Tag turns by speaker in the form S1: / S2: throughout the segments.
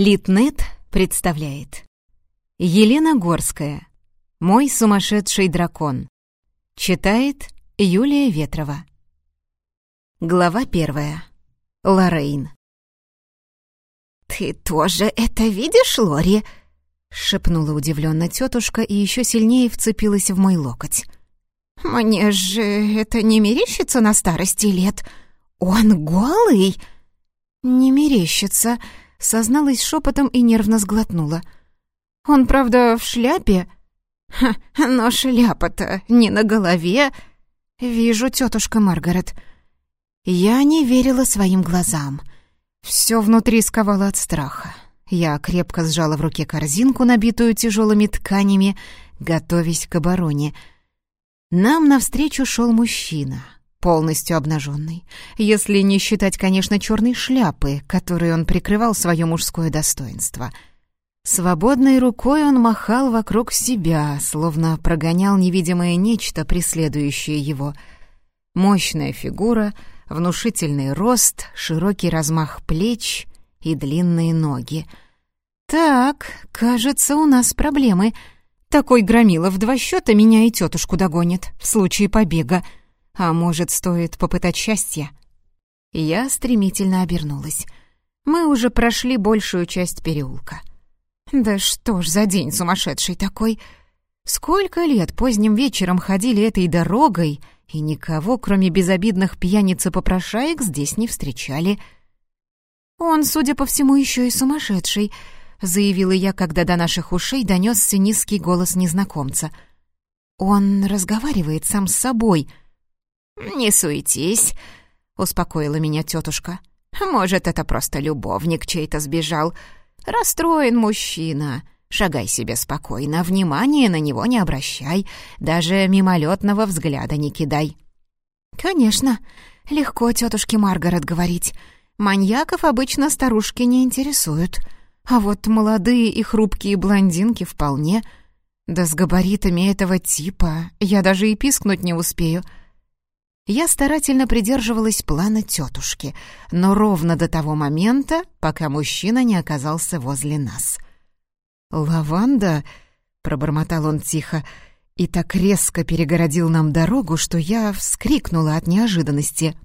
S1: Литнет представляет Елена Горская «Мой сумасшедший дракон» Читает Юлия Ветрова Глава первая Лоррейн
S2: «Ты тоже это видишь, Лори?» — шепнула удивленно тетушка и еще сильнее вцепилась в мой локоть. «Мне же это не мерещится на старости лет. Он голый?» «Не мерещится», — созналась шепотом и нервно сглотнула. «Он, правда, в шляпе?» «Ха, но шляпа-то не на голове!» «Вижу, тетушка Маргарет». Я не верила своим глазам. Все внутри сковало от страха. Я крепко сжала в руке корзинку, набитую тяжелыми тканями, готовясь к обороне. Нам навстречу шел мужчина — полностью обнаженный, если не считать, конечно, черной шляпы, которой он прикрывал свое мужское достоинство. Свободной рукой он махал вокруг себя, словно прогонял невидимое нечто, преследующее его. Мощная фигура, внушительный рост, широкий размах плеч и длинные ноги. «Так, кажется, у нас проблемы. Такой громила в два счета меня и тетушку догонит в случае побега», а может, стоит попытать счастье? Я стремительно обернулась. Мы уже прошли большую часть переулка. Да что ж за день сумасшедший такой! Сколько лет поздним вечером ходили этой дорогой, и никого, кроме безобидных пьяниц и попрошаек, здесь не встречали. «Он, судя по всему, еще и сумасшедший», — заявила я, когда до наших ушей донесся низкий голос незнакомца. «Он разговаривает сам с собой», — «Не суетись», — успокоила меня тетушка. «Может, это просто любовник чей-то сбежал. Расстроен мужчина. Шагай себе спокойно, внимания на него не обращай, даже мимолетного взгляда не кидай». «Конечно, легко тетушке Маргарет говорить. Маньяков обычно старушки не интересуют. А вот молодые и хрупкие блондинки вполне. Да с габаритами этого типа я даже и пискнуть не успею». Я старательно придерживалась плана тетушки, но ровно до того момента, пока мужчина не оказался возле нас. «Лаванда?» — пробормотал он тихо и так резко перегородил нам дорогу, что я вскрикнула от неожиданности.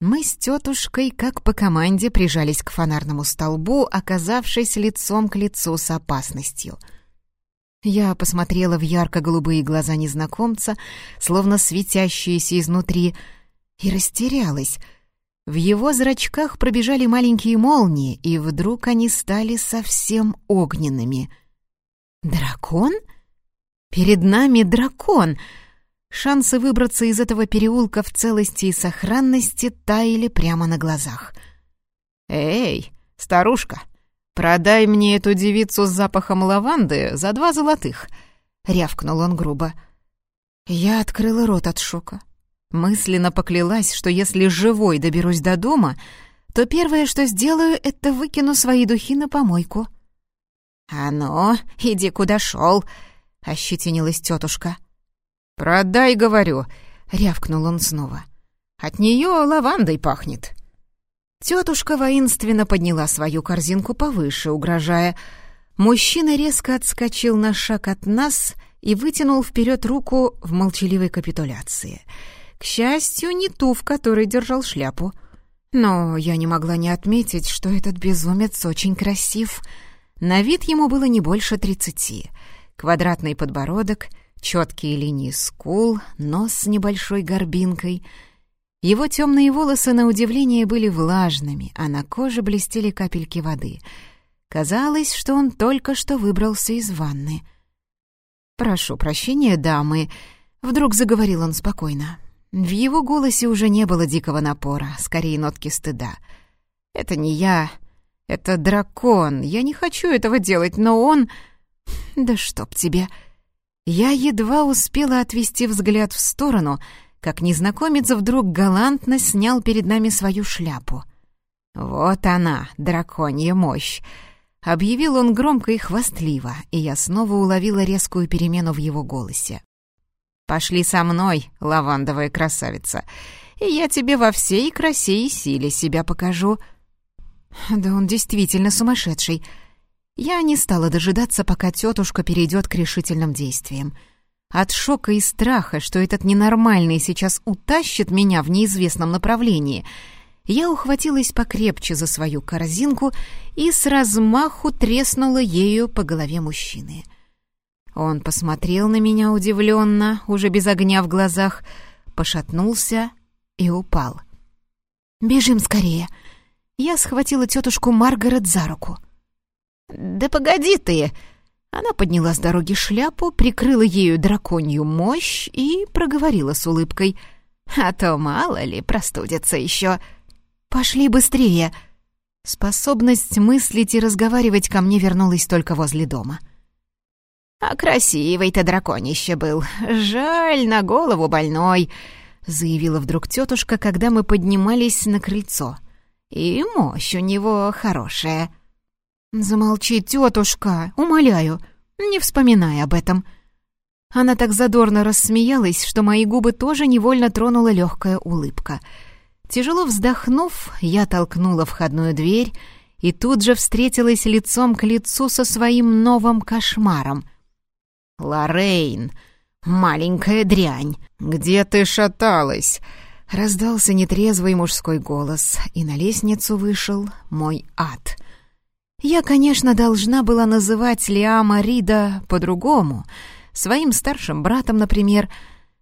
S2: Мы с тетушкой, как по команде, прижались к фонарному столбу, оказавшись лицом к лицу с опасностью — я посмотрела в ярко-голубые глаза незнакомца, словно светящиеся изнутри, и растерялась. В его зрачках пробежали маленькие молнии, и вдруг они стали совсем огненными. «Дракон? Перед нами дракон!» Шансы выбраться из этого переулка в целости и сохранности таяли прямо на глазах. «Эй, старушка!» «Продай мне эту девицу с запахом лаванды за два золотых», — рявкнул он грубо. Я открыла рот от шока. Мысленно поклялась, что если живой доберусь до дома, то первое, что сделаю, это выкину свои духи на помойку. «А ну, иди куда шел», — ощетинилась тетушка. «Продай, говорю», — рявкнул он снова. «От нее лавандой пахнет». Тетушка воинственно подняла свою корзинку повыше, угрожая. Мужчина резко отскочил на шаг от нас и вытянул вперед руку в молчаливой капитуляции. К счастью, не ту, в которой держал шляпу. Но я не могла не отметить, что этот безумец очень красив. На вид ему было не больше тридцати. Квадратный подбородок, четкие линии скул, нос с небольшой горбинкой — его темные волосы, на удивление, были влажными, а на коже блестели капельки воды. Казалось, что он только что выбрался из ванны. «Прошу прощения, дамы», — вдруг заговорил он спокойно. В его голосе уже не было дикого напора, скорее нотки стыда. «Это не я, это дракон. Я не хочу этого делать, но он...» «Да чтоб тебе!» Я едва успела отвести взгляд в сторону — как незнакомец вдруг галантно снял перед нами свою шляпу. «Вот она, драконья мощь!» Объявил он громко и хвастливо, и я снова уловила резкую перемену в его голосе. «Пошли со мной, лавандовая красавица, и я тебе во всей красе и силе себя покажу».
S1: Да он действительно сумасшедший. Я не стала дожидаться, пока тетушка перейдет к решительным действиям. От шока и страха, что этот ненормальный сейчас утащит меня в неизвестном направлении, я ухватилась покрепче за свою корзинку и с размаху треснула ею по голове мужчины. Он посмотрел на меня удивленно, уже без огня в глазах, пошатнулся и упал. «Бежим скорее!» Я схватила тетушку Маргарет за руку.
S2: «Да погоди ты!»
S1: Она подняла с дороги шляпу, прикрыла ею драконью мощь и проговорила с улыбкой.
S2: «А то мало ли простудится еще!»
S1: «Пошли быстрее!» Способность мыслить и разговаривать ко мне вернулась только возле дома.
S2: «А красивый-то драконище был! Жаль, на голову больной!» — заявила вдруг тетушка, когда мы поднимались на крыльцо. «И мощь у него хорошая».
S1: «Замолчи, тетушка, умоляю, не вспоминай об этом». Она так задорно рассмеялась, что мои губы тоже невольно тронула легкая улыбка. Тяжело вздохнув, я толкнула входную дверь и тут же встретилась лицом к лицу со своим новым кошмаром.
S2: «Лоррейн, маленькая дрянь, где ты шаталась?»
S1: Раздался нетрезвый мужской голос, и на лестницу вышел мой ад — я, конечно, должна была называть Лиама Рида по-другому, своим старшим братом, например,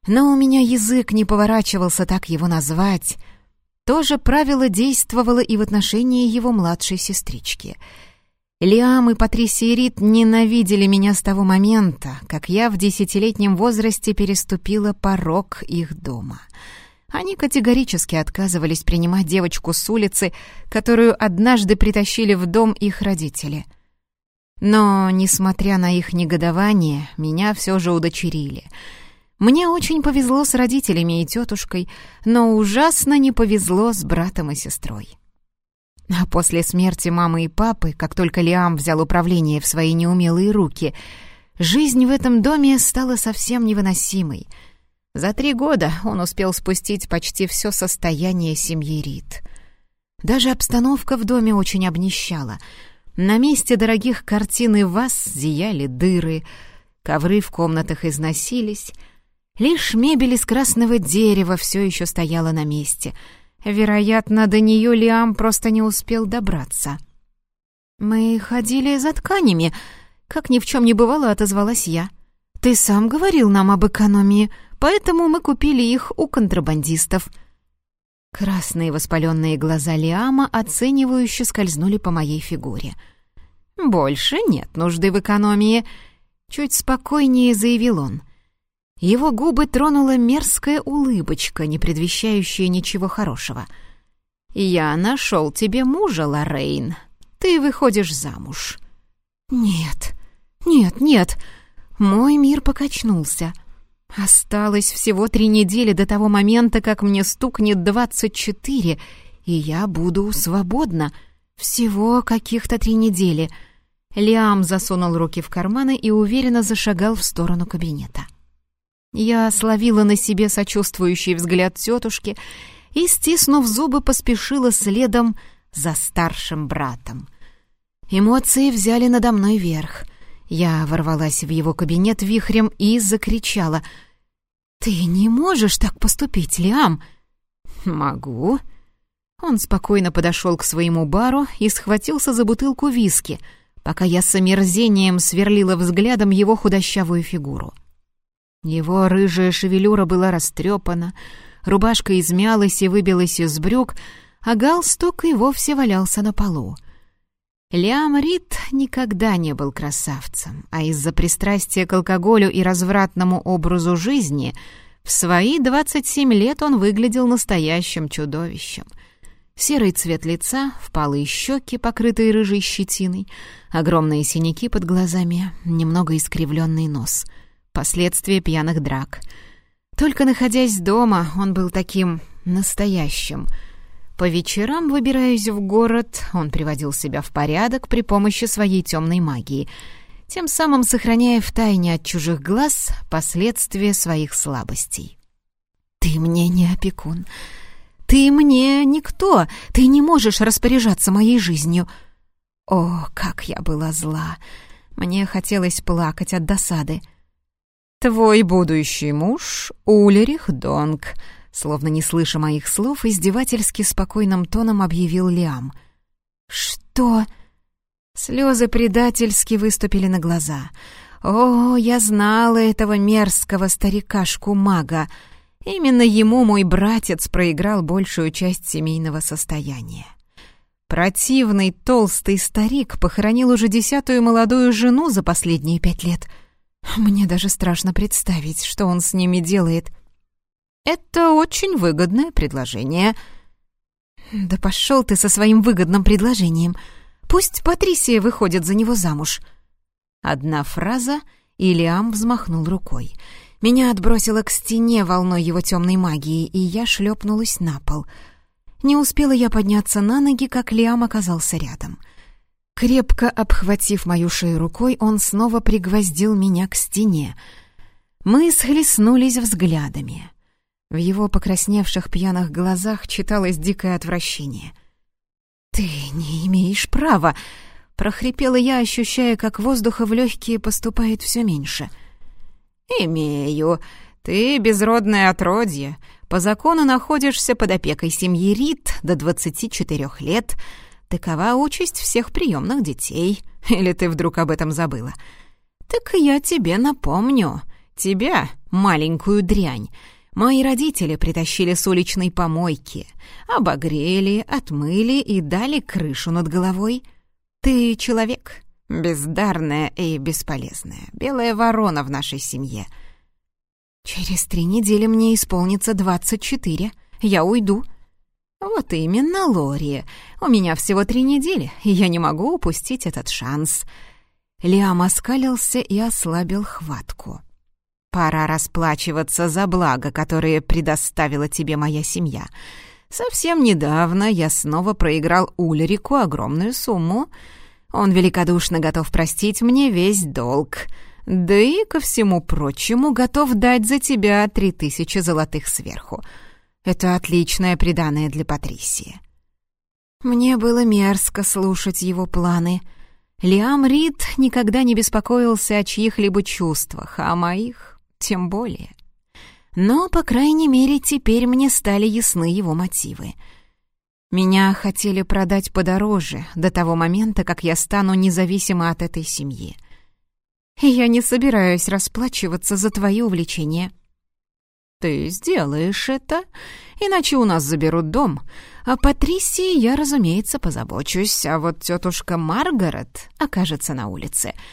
S1: но у меня язык не поворачивался так его назвать. То же правило действовало и в отношении его младшей сестрички. Лиам и Патрисия Рид ненавидели меня с того момента, как я в десятилетнем возрасте переступила порог их дома — они категорически отказывались принимать девочку с улицы, которую однажды притащили в дом их родители. Но, несмотря на их негодование, меня все же удочерили. Мне очень повезло с родителями и тетушкой, но ужасно не повезло с братом и сестрой. А после смерти мамы и папы, как только Лиам взял управление в свои неумелые руки, жизнь в этом доме стала совсем невыносимой — за три года он успел спустить почти все состояние семьи Рид. Даже обстановка в доме очень обнищала. На месте дорогих картин и ваз зияли дыры, ковры в комнатах износились. Лишь мебель из красного дерева все еще стояла на месте. Вероятно, до нее Лиам просто не успел добраться. «Мы ходили за тканями», — как ни в чем не бывало, отозвалась я. «Ты сам говорил нам об экономии», поэтому мы купили их у контрабандистов». Красные воспаленные глаза Лиама оценивающе скользнули по моей фигуре. «Больше нет нужды в экономии», — чуть спокойнее заявил он. Его губы тронула мерзкая улыбочка, не предвещающая ничего хорошего. «Я нашел тебе мужа, Лоррейн. Ты выходишь замуж». «Нет, нет, нет!» Мой мир покачнулся — Осталось всего три недели до того момента, как мне стукнет двадцать четыре, и я буду свободна. Всего каких-то три недели. Лиам засунул руки в карманы и уверенно зашагал в сторону кабинета. Я словила на себе сочувствующий взгляд тетушки и, стиснув зубы, поспешила следом за старшим братом. Эмоции взяли надо мной верх. Я ворвалась в его кабинет вихрем и закричала. «Ты не можешь так поступить, Лиам!» «Могу». Он спокойно подошел к своему бару и схватился за бутылку виски, пока я с омерзением сверлила взглядом его худощавую фигуру. Его рыжая шевелюра была растрепана, рубашка измялась и выбилась из брюк, а галстук и вовсе валялся на полу — Лиам Рид никогда не был красавцем, а из-за пристрастия к алкоголю и развратному образу жизни в свои 27 лет он выглядел настоящим чудовищем. Серый цвет лица, впалые щеки, покрытые рыжей щетиной, огромные синяки под глазами, немного искривленный нос. Последствия пьяных драк. Только находясь дома, он был таким настоящим — по вечерам, выбираясь в город, он приводил себя в порядок при помощи своей темной магии, тем самым сохраняя в тайне от чужих глаз последствия своих слабостей. «Ты мне не опекун. Ты мне никто, ты не можешь распоряжаться моей жизнью». О, как я была зла! Мне хотелось плакать от досады. «Твой будущий муж — Улерих Донг», словно не слыша моих слов, издевательски спокойным тоном объявил Лиам. «Что?» Слезы предательски выступили на глаза. «О, я знала этого мерзкого старикашку-мага. Именно ему мой братец проиграл большую часть семейного состояния. Противный толстый старик похоронил уже десятую молодую жену за последние пять лет. Мне даже страшно представить, что он с ними делает. Это очень выгодное предложение. Да пошел ты со своим выгодным предложением. Пусть Патрисия выходит за него замуж. Одна фраза, и Лиам взмахнул рукой. Меня отбросило к стене волной его темной магии, и я шлепнулась на пол. Не успела я подняться на ноги, как Лиам оказался рядом. Крепко обхватив мою шею рукой, он снова пригвоздил меня к стене. Мы схлестнулись взглядами. В его покрасневших пьяных глазах читалось дикое отвращение. «Ты не имеешь права!» — прохрипела я, ощущая, как воздуха в легкие поступает все меньше. «Имею. Ты безродное отродье. По закону находишься под опекой семьи Рид до 24 лет. Такова участь всех приемных детей. Или ты вдруг об этом забыла? Так я тебе напомню. Тебя, маленькую дрянь, Мои родители притащили с уличной помойки, обогрели, отмыли и дали крышу над головой. Ты человек, бездарная и бесполезная, белая ворона в нашей семье. Через три недели мне исполнится двадцать четыре. Я уйду. Вот именно, Лори. У меня всего три недели, и я не могу упустить этот шанс. Лиам оскалился и ослабил хватку. Пора расплачиваться за благо, которое предоставила тебе моя семья. Совсем недавно я снова проиграл Ульрику огромную сумму. Он великодушно готов простить мне весь долг. Да и, ко всему прочему, готов дать за тебя три тысячи золотых сверху. Это отличное приданое для Патрисии». Мне было мерзко слушать его планы. Лиам Рид никогда не беспокоился о чьих-либо чувствах, а моих тем более. Но, по крайней мере, теперь мне стали ясны его мотивы. Меня хотели продать подороже до того момента, как я стану независима от этой семьи. Я не собираюсь расплачиваться за твои увлечения. Ты сделаешь это, иначе у нас заберут дом. А Патрисии я, разумеется, позабочусь, а вот тетушка Маргарет окажется на улице —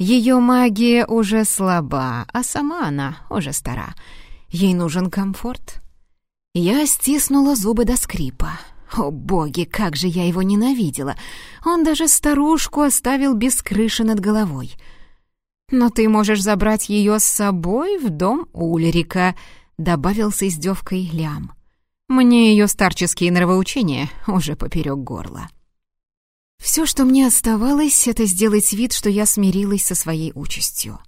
S1: ее магия уже слаба, а сама она уже стара. Ей нужен комфорт. Я стиснула зубы до скрипа. О боги, как же я его ненавидела! Он даже старушку оставил без крыши над головой. «Но ты можешь забрать ее с собой в дом Ульрика», — добавил с издевкой Лям. «Мне ее старческие нравоучения уже поперек горла». Все, что мне оставалось, это сделать вид, что я смирилась со своей участью.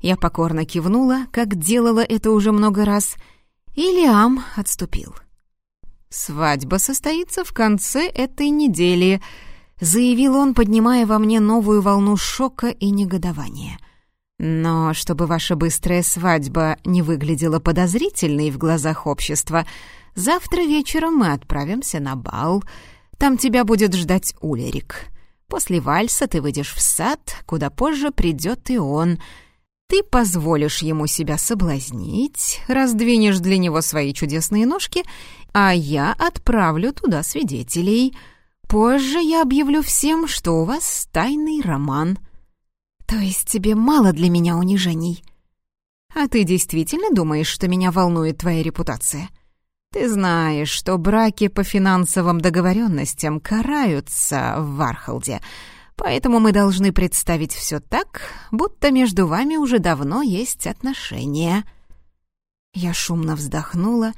S1: Я покорно кивнула, как делала это уже много раз, и Лиам отступил. «Свадьба состоится в конце этой недели», — заявил он, поднимая во мне новую волну шока и негодования. «Но чтобы ваша быстрая свадьба не выглядела подозрительной в глазах общества, завтра вечером мы отправимся на бал», там тебя будет ждать Улерик. После вальса ты выйдешь в сад, куда позже придет и он. Ты позволишь ему себя соблазнить, раздвинешь для него свои чудесные ножки, а я отправлю туда свидетелей. Позже я объявлю всем, что у вас тайный роман. То есть тебе мало для меня унижений? А ты действительно думаешь, что меня волнует твоя репутация?» Ты знаешь, что браки по финансовым договоренностям караются в Вархолде, поэтому мы должны представить все так, будто между вами уже давно есть отношения». Я шумно вздохнула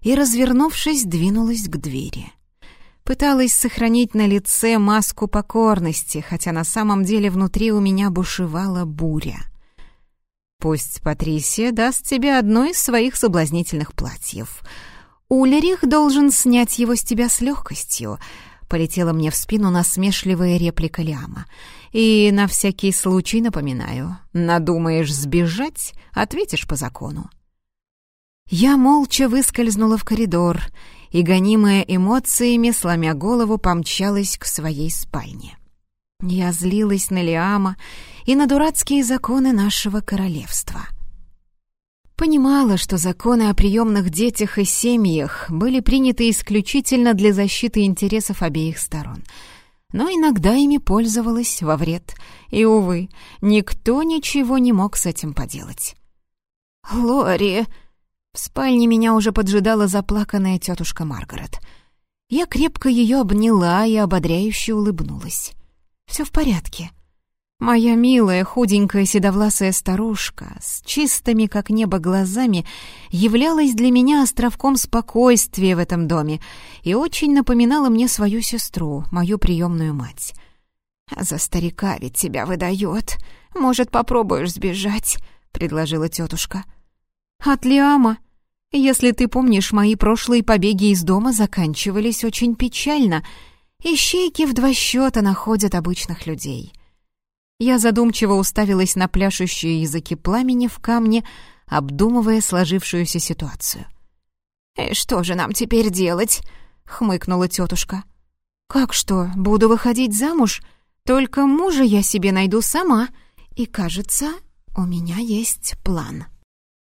S1: и, развернувшись, двинулась к двери. Пыталась сохранить на лице маску покорности, хотя на самом деле внутри у меня бушевала буря. «Пусть Патрисия даст тебе одно из своих соблазнительных платьев», Ульрих должен снять его с тебя с легкостью», — полетела мне в спину насмешливая реплика Лиама. «И на всякий случай напоминаю, надумаешь сбежать, ответишь по закону». Я молча выскользнула в коридор и, гонимая эмоциями, сломя голову, помчалась к своей спальне. Я злилась на Лиама и на дурацкие законы нашего королевства. Понимала, что законы о приемных детях и семьях были приняты исключительно для защиты интересов обеих сторон, но иногда ими пользовалась во вред, и, увы, никто ничего не мог с этим поделать. «Лори!» В спальне меня уже поджидала заплаканная тетушка Маргарет. Я крепко ее обняла и ободряюще улыбнулась. Все в порядке. Моя милая, худенькая, седовласая старушка с чистыми, как небо, глазами являлась для меня островком спокойствия в этом доме и очень напоминала мне свою сестру, мою приемную мать. «За старика ведь тебя выдает. Может, попробуешь сбежать?» — предложила тетушка. «От Лиама. Если ты помнишь, мои прошлые побеги из дома заканчивались очень печально — Ищейки в два счета находят обычных людей. Я задумчиво уставилась на пляшущие языки пламени в камне, обдумывая сложившуюся ситуацию. «И «Э, что же нам теперь делать?» — хмыкнула тетушка. «Как что, буду выходить замуж? Только мужа я себе найду сама. И, кажется, у меня есть план».